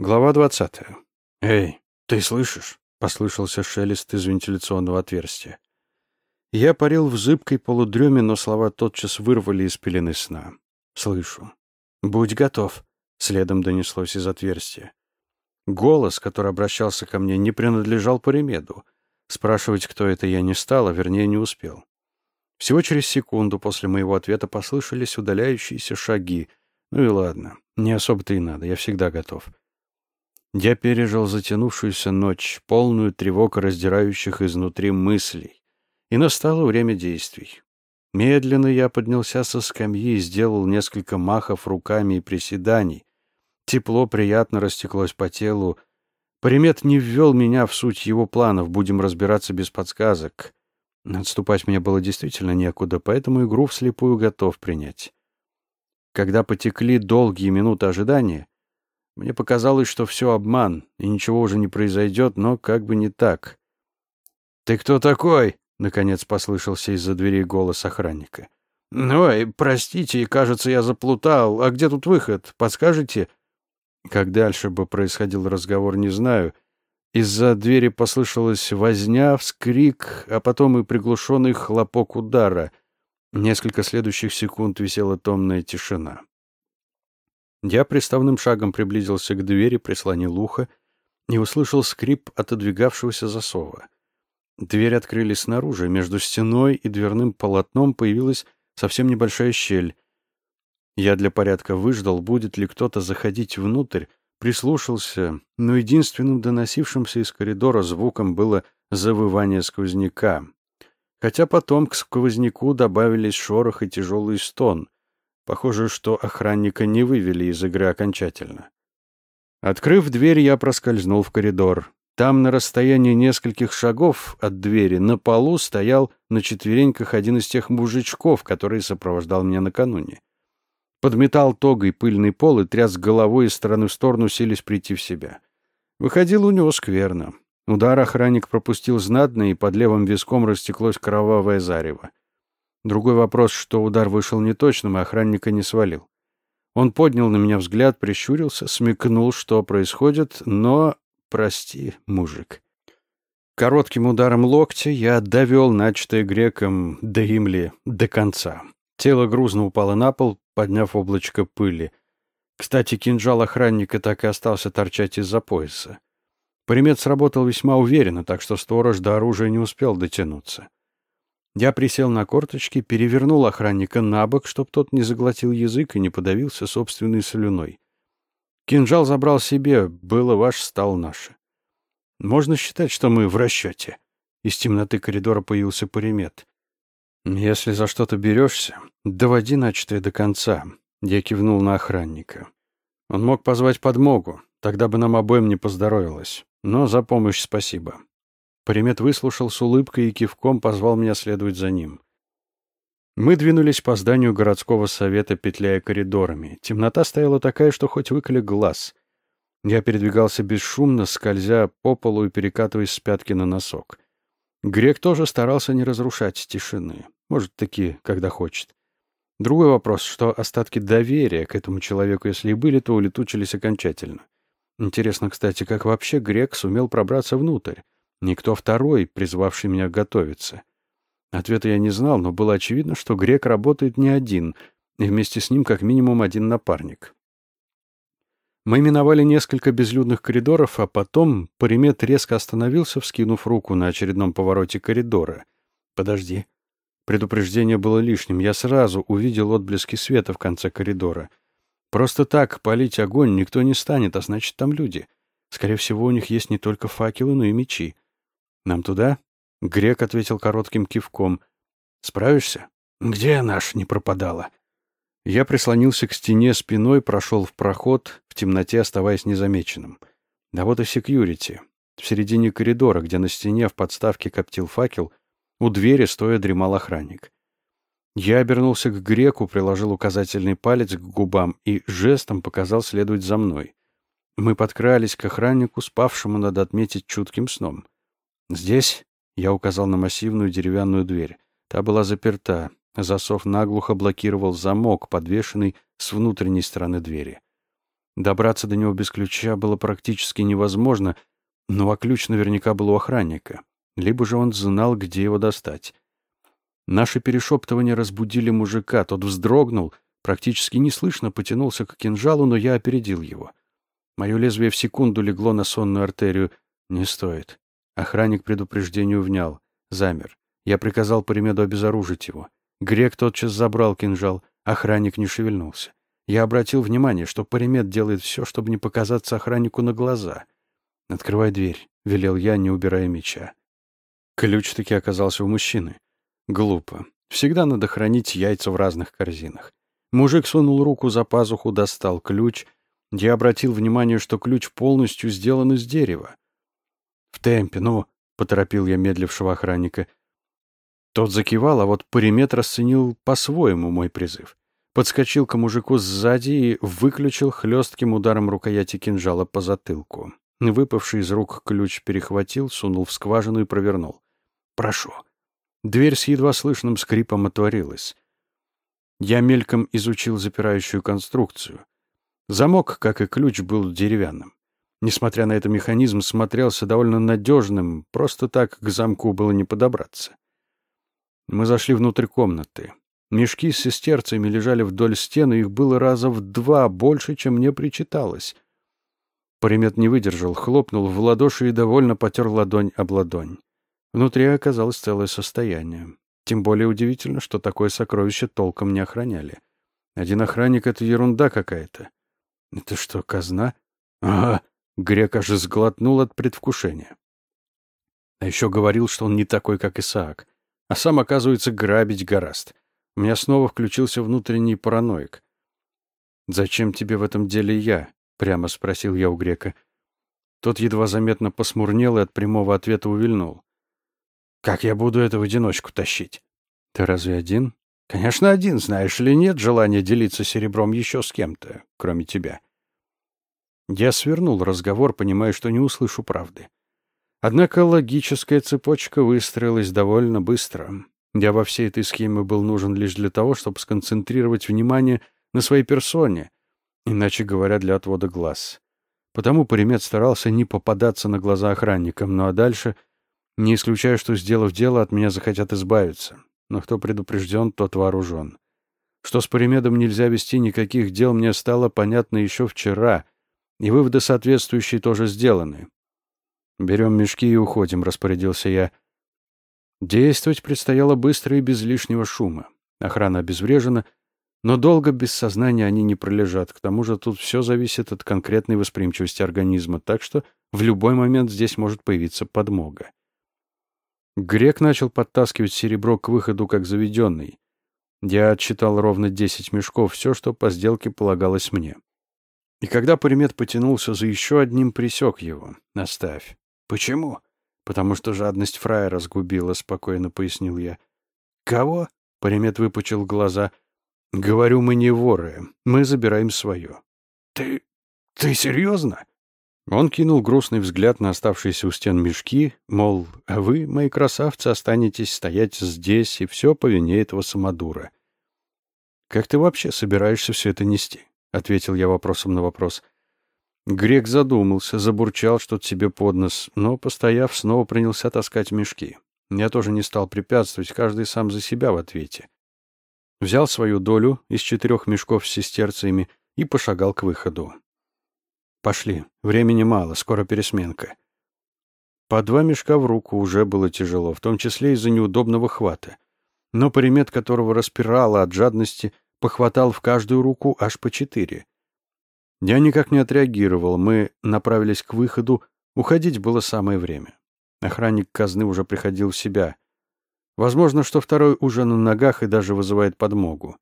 Глава двадцатая. «Эй, ты слышишь?» — послышался шелест из вентиляционного отверстия. Я парил в зыбкой полудреме, но слова тотчас вырвали из пелены сна. «Слышу. Будь готов», — следом донеслось из отверстия. Голос, который обращался ко мне, не принадлежал Паримеду. Спрашивать, кто это, я не стал, а вернее не успел. Всего через секунду после моего ответа послышались удаляющиеся шаги. Ну и ладно, не особо-то и надо, я всегда готов. Я пережил затянувшуюся ночь, полную тревог раздирающих изнутри мыслей. И настало время действий. Медленно я поднялся со скамьи и сделал несколько махов руками и приседаний. Тепло приятно растеклось по телу. Примет не ввел меня в суть его планов, будем разбираться без подсказок. Отступать мне было действительно некуда, поэтому игру вслепую готов принять. Когда потекли долгие минуты ожидания, мне показалось, что все обман, и ничего уже не произойдет, но как бы не так. «Ты кто такой?» — наконец послышался из-за двери голос охранника. «Ой, простите, кажется, я заплутал. А где тут выход? Подскажете?» Как дальше бы происходил разговор, не знаю. Из-за двери послышалась возня, вскрик, а потом и приглушенный хлопок удара. Несколько следующих секунд висела томная тишина. Я приставным шагом приблизился к двери, прислонил ухо и услышал скрип отодвигавшегося засова. Дверь открыли снаружи, между стеной и дверным полотном появилась совсем небольшая щель. Я для порядка выждал, будет ли кто-то заходить внутрь, прислушался, но единственным доносившимся из коридора звуком было завывание сквозняка. Хотя потом к сквозняку добавились шорох и тяжелый стон. Похоже, что охранника не вывели из игры окончательно. Открыв дверь, я проскользнул в коридор. Там, на расстоянии нескольких шагов от двери, на полу стоял на четвереньках один из тех мужичков, который сопровождал меня накануне. Подметал тогой пыльный пол и тряс головой из стороны в сторону, селись прийти в себя. Выходил у него скверно. Удар охранник пропустил знатно, и под левым виском растеклось кровавое зарево. Другой вопрос, что удар вышел неточным, и охранника не свалил. Он поднял на меня взгляд, прищурился, смекнул, что происходит, но... Прости, мужик. Коротким ударом локтя я довел начатое греком до Имли до конца. Тело грузно упало на пол, подняв облачко пыли. Кстати, кинжал охранника так и остался торчать из-за пояса. Примет сработал весьма уверенно, так что сторож до оружия не успел дотянуться. Я присел на корточки, перевернул охранника на бок, чтоб тот не заглотил язык и не подавился собственной слюной. Кинжал забрал себе, было ваш, стал наше. Можно считать, что мы в расчете. Из темноты коридора появился пулемет. Если за что-то берешься, доводи начатое до конца. Я кивнул на охранника. Он мог позвать подмогу, тогда бы нам обоим не поздоровилось. Но за помощь спасибо. Примет выслушал с улыбкой и кивком позвал меня следовать за ним. Мы двинулись по зданию городского совета, петляя коридорами. Темнота стояла такая, что хоть выколи глаз. Я передвигался бесшумно, скользя по полу и перекатываясь с пятки на носок. Грек тоже старался не разрушать тишины. Может, таки, когда хочет. Другой вопрос, что остатки доверия к этому человеку, если и были, то улетучились окончательно. Интересно, кстати, как вообще Грек сумел пробраться внутрь? Никто второй, призвавший меня готовиться. Ответа я не знал, но было очевидно, что грек работает не один, и вместе с ним как минимум один напарник. Мы миновали несколько безлюдных коридоров, а потом Паримет резко остановился, вскинув руку на очередном повороте коридора. «Подожди». Предупреждение было лишним. Я сразу увидел отблески света в конце коридора. Просто так палить огонь никто не станет, а значит, там люди. Скорее всего, у них есть не только факелы, но и мечи. «Нам туда?» Грек ответил коротким кивком. «Справишься?» «Где наш не пропадала?» Я прислонился к стене спиной, прошел в проход, в темноте оставаясь незамеченным. Да вот и секьюрити. В середине коридора, где на стене в подставке коптил факел, у двери стоя дремал охранник. Я обернулся к греку, приложил указательный палец к губам и жестом показал следовать за мной. Мы подкрались к охраннику, спавшему, надо отметить, чутким сном. «Здесь?» — я указал на массивную деревянную дверь. Та была заперта. Засов наглухо блокировал замок, подвешенный с внутренней стороны двери. Добраться до него без ключа было практически невозможно, ну а ключ наверняка был у охранника. Либо же он знал, где его достать. Наши перешептывания разбудили мужика, тот вздрогнул, практически неслышно потянулся к кинжалу, но я опередил его. Мое лезвие в секунду легло на сонную артерию. Не стоит. Охранник предупреждению внял. Замер. Я приказал Паримеду обезоружить его. Грек тотчас забрал кинжал. Охранник не шевельнулся. Я обратил внимание, что Паримед делает все, чтобы не показаться охраннику на глаза. «Открывай дверь», — велел я, не убирая меча. Ключ таки оказался у мужчины. Глупо. Всегда надо хранить яйца в разных корзинах. Мужик сунул руку за пазуху, достал ключ — я обратил внимание, что ключ полностью сделан из дерева. «В темпе, ну!» — поторопил я медлившего охранника. Тот закивал, а вот париметр расценил по-своему мой призыв. Подскочил к мужику сзади и выключил хлестким ударом рукояти кинжала по затылку. Выпавший из рук ключ перехватил, сунул в скважину и провернул. «Прошу». Дверь с едва слышным скрипом отворилась. Я мельком изучил запирающую конструкцию. Замок, как и ключ, был деревянным. Несмотря на это, механизм смотрелся довольно надежным, просто так к замку было не подобраться. Мы зашли внутрь комнаты. Мешки с сестерцами лежали вдоль стены, их было раза в два больше, чем мне причиталось. Примет не выдержал, хлопнул в ладоши и довольно потер ладонь об ладонь. Внутри оказалось целое состояние. Тем более удивительно, что такое сокровище толком не охраняли. Один охранник — это ерунда какая-то. «Это что, казна?» «Ага». Грек аж сглотнул от предвкушения. А еще говорил, что он не такой, как Исаак. А сам, оказывается, грабить гораст. У меня снова включился внутренний параноик. «Зачем тебе в этом деле я?» — прямо спросил я у Грека. Тот едва заметно посмурнел и от прямого ответа увильнул. «Как я буду это в одиночку тащить?» «Ты разве один?» Конечно, один, знаешь ли, нет желания делиться серебром еще с кем-то, кроме тебя. Я свернул разговор, понимая, что не услышу правды. Однако логическая цепочка выстроилась довольно быстро. Я во всей этой схеме был нужен лишь для того, чтобы сконцентрировать внимание на своей персоне, иначе говоря, для отвода глаз. Потому Паримет старался не попадаться на глаза охранникам, ну а дальше, не исключая, что, сделав дело, от меня захотят избавиться но кто предупрежден, тот вооружен. Что с Паримедом нельзя вести никаких дел, мне стало понятно еще вчера, и выводы соответствующие тоже сделаны. «Берем мешки и уходим», — распорядился я. Действовать предстояло быстро и без лишнего шума. Охрана обезврежена, но долго без сознания они не пролежат. К тому же тут все зависит от конкретной восприимчивости организма, так что в любой момент здесь может появиться подмога. Грек начал подтаскивать серебро к выходу, как заведенный. Я отсчитал ровно десять мешков, все, что по сделке полагалось мне. И когда Паримет потянулся за еще одним, присек его. «Оставь». «Почему?» «Потому что жадность фрая разгубила», — спокойно пояснил я. «Кого?» — Паримет выпучил глаза. «Говорю, мы не воры. Мы забираем свое». «Ты... ты серьезно?» Он кинул грустный взгляд на оставшиеся у стен мешки, мол, а вы, мои красавцы, останетесь стоять здесь, и все по вине этого самодура. «Как ты вообще собираешься все это нести?» — ответил я вопросом на вопрос. Грек задумался, забурчал что-то себе под нос, но, постояв, снова принялся таскать мешки. Я тоже не стал препятствовать, каждый сам за себя в ответе. Взял свою долю из четырех мешков с сестерцами и пошагал к выходу. Пошли. Времени мало, скоро пересменка. По два мешка в руку уже было тяжело, в том числе из-за неудобного хвата. Но примет которого распирало от жадности, похватал в каждую руку аж по четыре. Я никак не отреагировал, мы направились к выходу, уходить было самое время. Охранник казны уже приходил в себя. Возможно, что второй уже на ногах и даже вызывает подмогу.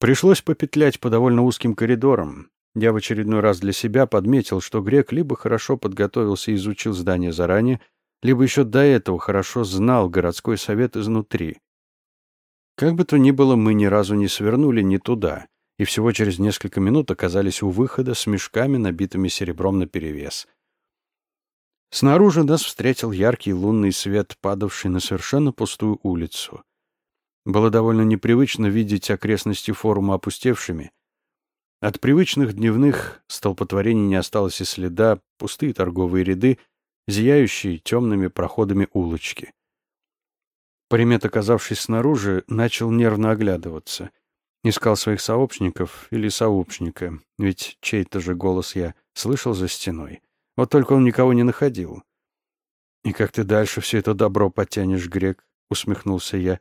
Пришлось попетлять по довольно узким коридорам. Я в очередной раз для себя подметил, что грек либо хорошо подготовился и изучил здание заранее, либо еще до этого хорошо знал городской совет изнутри. Как бы то ни было, мы ни разу не свернули не туда, и всего через несколько минут оказались у выхода с мешками, набитыми серебром наперевес. Снаружи нас встретил яркий лунный свет, падавший на совершенно пустую улицу. Было довольно непривычно видеть окрестности форума опустевшими, От привычных дневных столпотворений не осталось и следа, пустые торговые ряды, зияющие темными проходами улочки. Примет, оказавшись снаружи, начал нервно оглядываться. Искал своих сообщников или сообщника, ведь чей-то же голос я слышал за стеной. Вот только он никого не находил. «И как ты дальше все это добро потянешь, грек?» — усмехнулся я.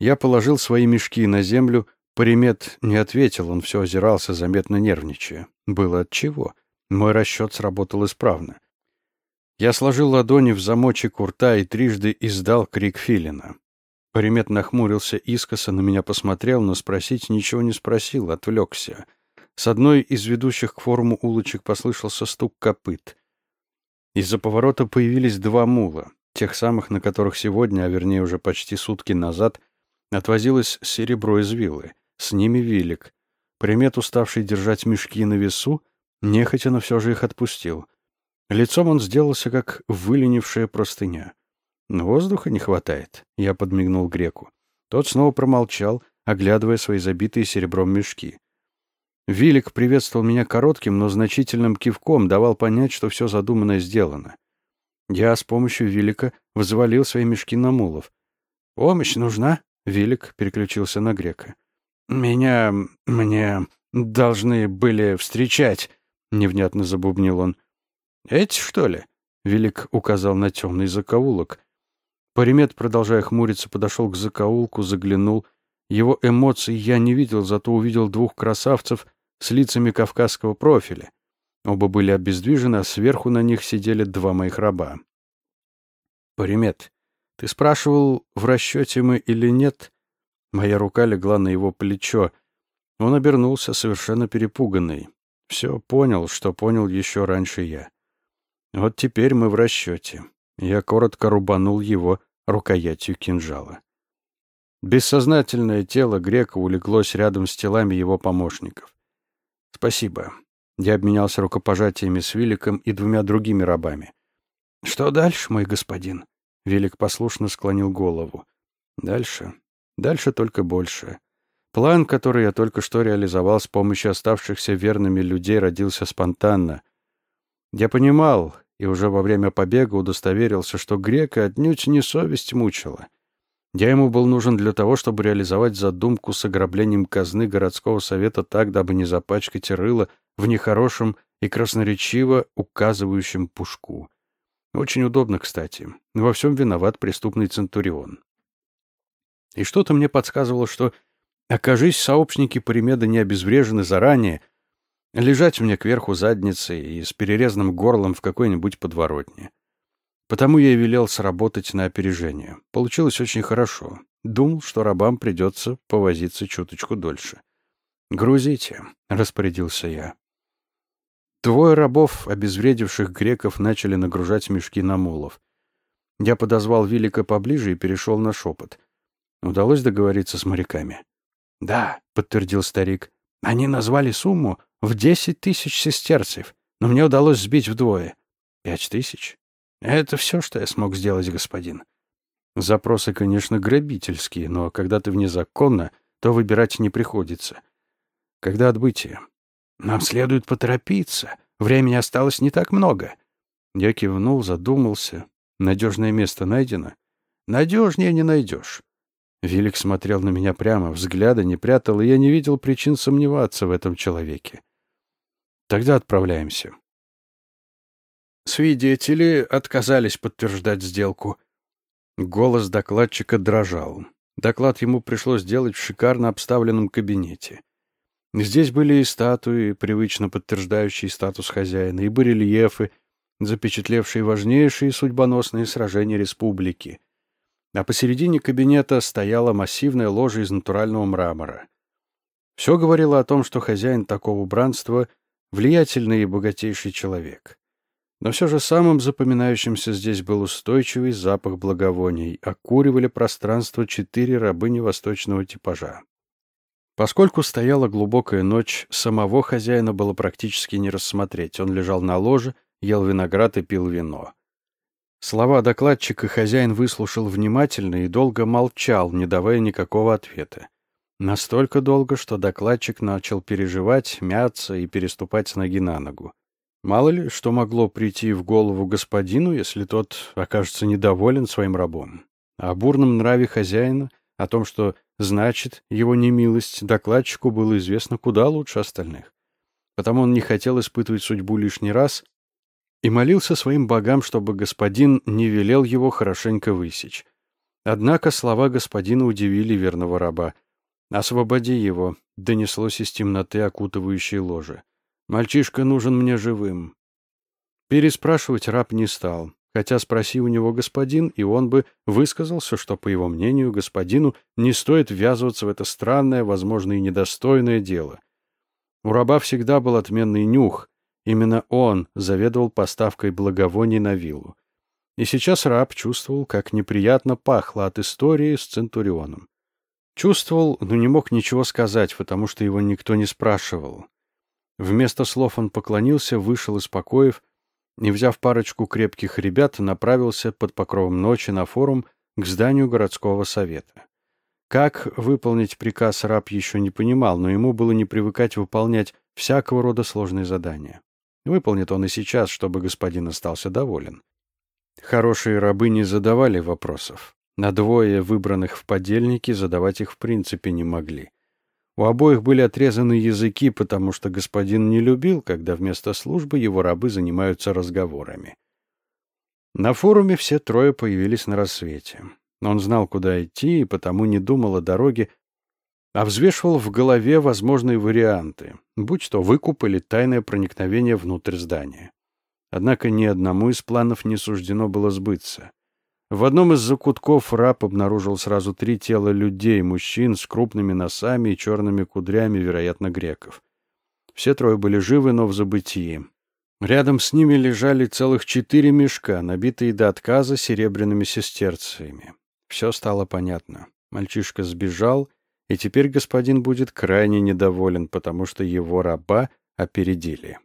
Я положил свои мешки на землю, Паримет не ответил, он все озирался, заметно нервничая. Было отчего. Мой расчет сработал исправно. Я сложил ладони в замочек у рта и трижды издал крик филина. Паримет нахмурился искоса, на меня посмотрел, но спросить ничего не спросил, отвлекся. С одной из ведущих к форуму улочек послышался стук копыт. Из-за поворота появились два мула, тех самых, на которых сегодня, а вернее уже почти сутки назад, отвозилось серебро из виллы. С ними Вилик. Примет, уставший держать мешки на весу, нехотя, но все же их отпустил. Лицом он сделался, как выленившая простыня. Воздуха не хватает, я подмигнул греку. Тот снова промолчал, оглядывая свои забитые серебром мешки. Вилик приветствовал меня коротким, но значительным кивком, давал понять, что все задуманное сделано. Я с помощью Вилика взвалил свои мешки на мулов. «Помощь нужна?» — Вилик переключился на грека. «Меня... мне... должны были встречать», — невнятно забубнил он. «Эти, что ли?» — Велик указал на темный закоулок. Паримет, продолжая хмуриться, подошел к закоулку, заглянул. Его эмоций я не видел, зато увидел двух красавцев с лицами кавказского профиля. Оба были обездвижены, а сверху на них сидели два моих раба. «Паримет, ты спрашивал, в расчете мы или нет?» Моя рука легла на его плечо. Он обернулся, совершенно перепуганный. Все понял, что понял еще раньше я. Вот теперь мы в расчете. Я коротко рубанул его рукоятью кинжала. Бессознательное тело грека улеглось рядом с телами его помощников. «Спасибо». Я обменялся рукопожатиями с Виликом и двумя другими рабами. «Что дальше, мой господин?» Велик послушно склонил голову. «Дальше. Дальше только больше. План, который я только что реализовал с помощью оставшихся верными людей, родился спонтанно. Я понимал, и уже во время побега удостоверился, что грека отнюдь не совесть мучила. Я ему был нужен для того, чтобы реализовать задумку с ограблением казны городского совета так, дабы не запачкать рыло в нехорошем и красноречиво указывающем пушку. Очень удобно, кстати. Во всем виноват преступный Центурион. И что-то мне подсказывало, что, окажись сообщники Паримеда не обезврежены заранее, лежать мне кверху задницей и с перерезанным горлом в какой-нибудь подворотне. Потому я и велел сработать на опережение. Получилось очень хорошо. Думал, что рабам придется повозиться чуточку дольше. «Грузите», — распорядился я. Двое рабов, обезвредивших греков, начали нагружать мешки на мулов. Я подозвал Вилика поближе и перешел на шепот — Удалось договориться с моряками? «Да», — подтвердил старик. «Они назвали сумму в десять тысяч сестерцев, но мне удалось сбить вдвое». «Пять тысяч? Это все, что я смог сделать, господин». Запросы, конечно, грабительские, но когда ты вне закона, то выбирать не приходится. Когда отбытие? Нам следует поторопиться. Времени осталось не так много. Я кивнул, задумался. Надежное место найдено? Надежнее не найдешь. Велик смотрел на меня прямо, взгляда не прятал, и я не видел причин сомневаться в этом человеке. Тогда отправляемся. Свидетели отказались подтверждать сделку. Голос докладчика дрожал. Доклад ему пришлось делать в шикарно обставленном кабинете. Здесь были и статуи, привычно подтверждающие статус хозяина, и барельефы, запечатлевшие важнейшие судьбоносные сражения республики — а посередине кабинета стояла массивная ложа из натурального мрамора. Все говорило о том, что хозяин такого убранства — влиятельный и богатейший человек. Но все же самым запоминающимся здесь был устойчивый запах благовоний, окуривали пространство четыре рабыни восточного типажа. Поскольку стояла глубокая ночь, самого хозяина было практически не рассмотреть. Он лежал на ложе, ел виноград и пил вино. Слова докладчика хозяин выслушал внимательно и долго молчал, не давая никакого ответа. Настолько долго, что докладчик начал переживать, мяться и переступать с ноги на ногу. Мало ли, что могло прийти в голову господину, если тот окажется недоволен своим рабом. О бурном нраве хозяина, о том, что значит его немилость, докладчику было известно куда лучше остальных. Потому он не хотел испытывать судьбу лишний раз и молился своим богам, чтобы господин не велел его хорошенько высечь. Однако слова господина удивили верного раба. «Освободи его», — донеслось из темноты, окутывающей ложе. Мальчишка нужен мне живым. Переспрашивать раб не стал, хотя спроси у него господин, и он бы высказался, что, по его мнению, господину не стоит ввязываться в это странное, возможно, и недостойное дело. У раба всегда был отменный нюх, именно он заведовал поставкой благовоний на виллу. И сейчас раб чувствовал, как неприятно пахло от истории с Центурионом. Чувствовал, но не мог ничего сказать, потому что его никто не спрашивал. Вместо слов он поклонился, вышел из покоев и, взяв парочку крепких ребят, направился под покровом ночи на форум к зданию городского совета. Как выполнить приказ раб еще не понимал, но ему было не привыкать выполнять всякого рода сложные задания. Выполнит он и сейчас, чтобы господин остался доволен. Хорошие рабы не задавали вопросов. На двое выбранных в подельники задавать их в принципе не могли. У обоих были отрезаны языки, потому что господин не любил, когда вместо службы его рабы занимаются разговорами. На форуме все трое появились на рассвете. Он знал, куда идти, и потому не думал о дороге, а взвешивал в голове возможные варианты, будь то выкуп или тайное проникновение внутрь здания. Однако ни одному из планов не суждено было сбыться. В одном из закутков раб обнаружил сразу три тела людей, мужчин с крупными носами и черными кудрями, вероятно, греков. Все трое были живы, но в забытии. Рядом с ними лежали целых четыре мешка, набитые до отказа серебряными сестерциями. Все стало понятно. Мальчишка сбежал, и теперь господин будет крайне недоволен, потому что его раба опередили.